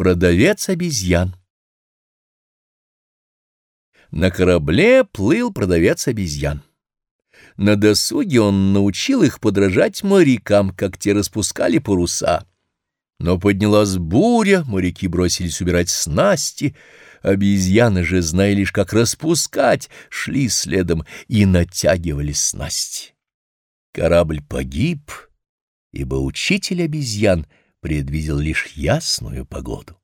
Продавец обезьян На корабле плыл продавец обезьян. На досуге он научил их подражать морякам, как те распускали паруса. Но поднялась буря, моряки бросились убирать снасти, обезьяны же, зная лишь, как распускать, шли следом и натягивали снасти. Корабль погиб, ибо учитель обезьян предвидел лишь ясную погоду.